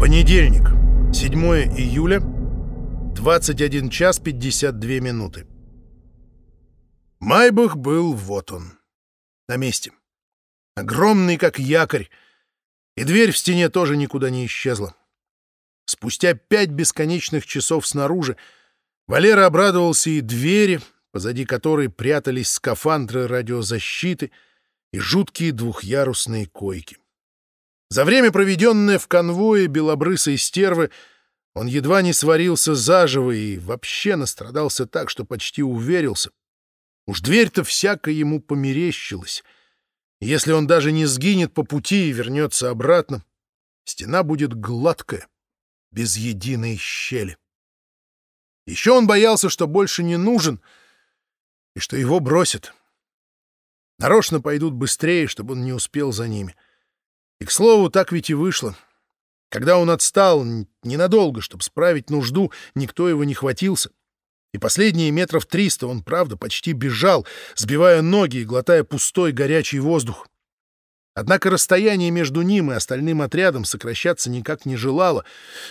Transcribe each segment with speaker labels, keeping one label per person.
Speaker 1: Понедельник, 7 июля, 21 час 52 минуты. Майбах был вот он, на месте. Огромный, как якорь, и дверь в стене тоже никуда не исчезла. Спустя пять бесконечных часов снаружи Валера обрадовался и двери, позади которой прятались скафандры радиозащиты и жуткие двухъярусные койки. За время, проведенное в конвое белобрысой стервы, он едва не сварился заживо и вообще настрадался так, что почти уверился. Уж дверь-то всяко ему померещилась. если он даже не сгинет по пути и вернется обратно, стена будет гладкая, без единой щели. Еще он боялся, что больше не нужен и что его бросят. Нарочно пойдут быстрее, чтобы он не успел за ними. — и, к слову, так ведь и вышло. Когда он отстал ненадолго, чтобы справить нужду, никто его не хватился. И последние метров триста он, правда, почти бежал, сбивая ноги и глотая пустой горячий воздух. Однако расстояние между ним и остальным отрядом сокращаться никак не желало,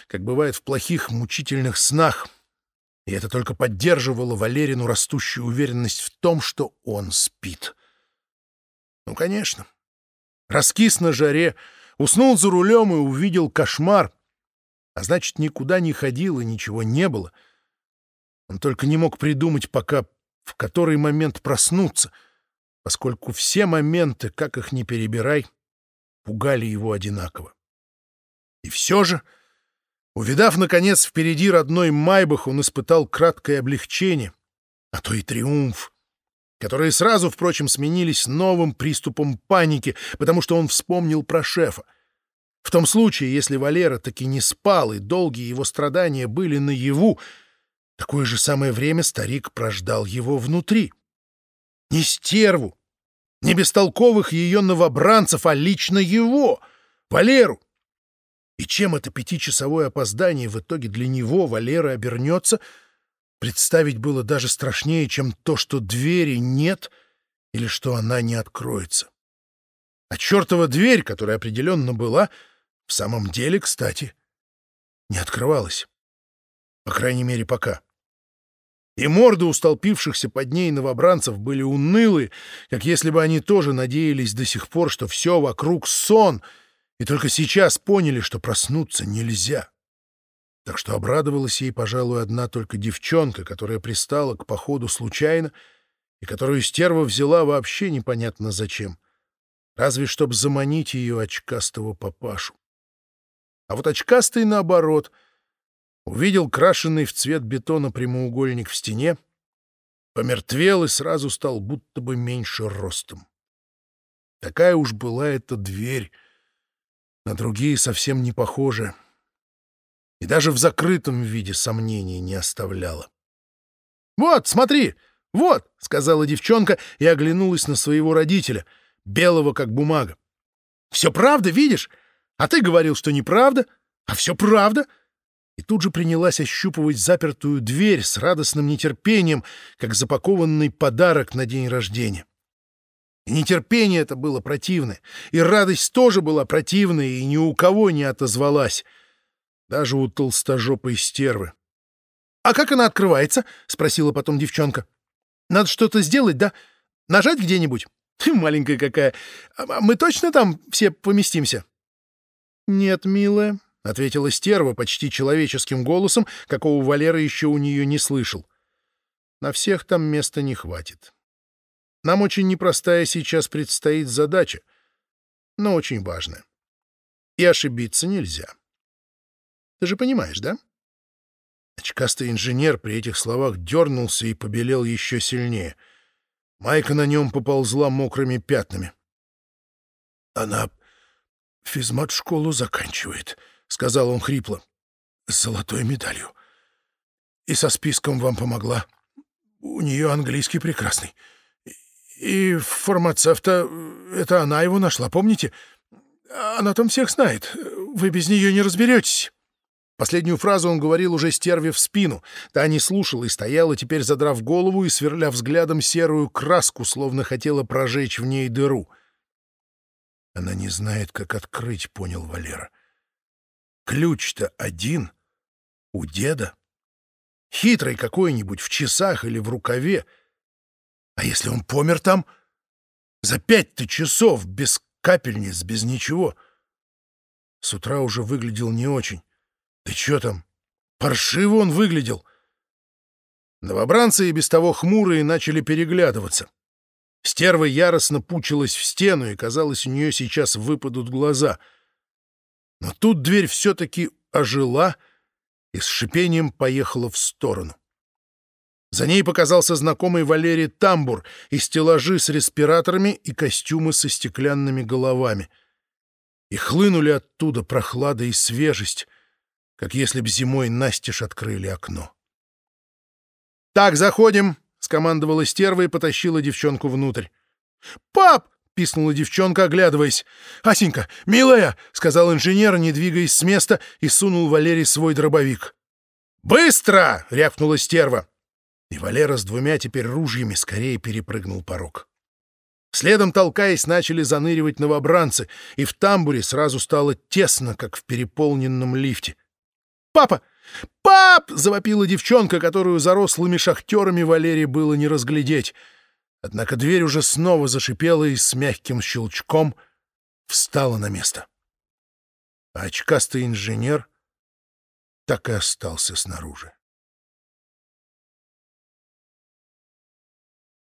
Speaker 1: как бывает в плохих мучительных снах. И это только поддерживало Валерину растущую уверенность в том, что он спит. Ну, конечно. Раскис на жаре, уснул за рулем и увидел кошмар. А значит, никуда не ходил и ничего не было. Он только не мог придумать пока, в который момент проснуться, поскольку все моменты, как их ни перебирай, пугали его одинаково. И все же, увидав, наконец, впереди родной Майбах, он испытал краткое облегчение, а то и триумф которые сразу, впрочем, сменились новым приступом паники, потому что он вспомнил про шефа. В том случае, если Валера таки не спал и долгие его страдания были наяву, такое же самое время старик прождал его внутри. Не стерву, не бестолковых ее новобранцев, а лично его, Валеру. И чем это пятичасовое опоздание в итоге для него, Валера, обернется — Представить было даже страшнее, чем то, что двери нет или что она не откроется. А чертова дверь, которая определенно была, в самом деле, кстати, не открывалась. По крайней мере, пока. И морды у столпившихся под ней новобранцев были унылые, как если бы они тоже надеялись до сих пор, что все вокруг сон, и только сейчас поняли, что проснуться нельзя. Так что обрадовалась ей, пожалуй, одна только девчонка, которая пристала к походу случайно и которую стерва взяла вообще непонятно зачем. Разве чтоб заманить ее очкастого папашу. А вот очкастый, наоборот, увидел крашенный в цвет бетона прямоугольник в стене, помертвел и сразу стал будто бы меньше ростом. Такая уж была эта дверь, на другие совсем не похожая и даже в закрытом виде сомнений не оставляла. «Вот, смотри! Вот!» — сказала девчонка и оглянулась на своего родителя, белого как бумага. «Все правда, видишь? А ты говорил, что неправда, а все правда!» И тут же принялась ощупывать запертую дверь с радостным нетерпением, как запакованный подарок на день рождения. И нетерпение это было противное, и радость тоже была противная, и ни у кого не отозвалась — даже у толстожопой стервы. — А как она открывается? — спросила потом девчонка. — Надо что-то сделать, да? Нажать где-нибудь? Маленькая какая. А мы точно там все поместимся? — Нет, милая, — ответила стерва почти человеческим голосом, какого Валера еще у нее не слышал. — На всех там места не хватит. Нам очень непростая сейчас предстоит задача, но очень важная. И ошибиться нельзя. Ты же понимаешь, да? Очкастый инженер при этих словах дернулся и побелел еще сильнее. Майка на нем поползла мокрыми пятнами. — Она физмат-школу заканчивает, — сказал он хрипло, — с золотой медалью. И со списком вам помогла. У нее английский прекрасный. И фармацевта — это она его нашла, помните? Она там всех знает. Вы без нее не разберетесь. Последнюю фразу он говорил уже стерве в спину. Та не слушала и стояла, теперь задрав голову и сверля взглядом серую краску, словно хотела прожечь в ней дыру. Она не знает, как открыть, понял Валера. ключ-то один у деда. Хитрый какой-нибудь в часах или в рукаве. А если он помер там? За пять-то часов, без капельниц, без ничего. С утра уже выглядел не очень. Да что там? Паршиво он выглядел. Новобранцы и без того хмурые начали переглядываться. Стерва яростно пучилась в стену, и, казалось, у нее сейчас выпадут глаза. Но тут дверь все-таки ожила и с шипением поехала в сторону. За ней показался знакомый Валерий тамбур и стеллажи с респираторами и костюмы со стеклянными головами. И хлынули оттуда прохлада и свежесть, как если б зимой настежь открыли окно. «Так, заходим!» — скомандовала стерва и потащила девчонку внутрь. «Пап!» — писнула девчонка, оглядываясь. «Асенька, милая!» — сказал инженер, не двигаясь с места, и сунул Валерий свой дробовик. «Быстро!» — рявкнула стерва. И Валера с двумя теперь ружьями скорее перепрыгнул порог. Следом, толкаясь, начали заныривать новобранцы, и в тамбуре сразу стало тесно, как в переполненном лифте. «Папа! Пап!» — завопила девчонка, которую за рослыми шахтерами Валерии было не разглядеть. Однако дверь уже снова зашипела и с мягким щелчком встала на место. А очкастый инженер так и остался снаружи.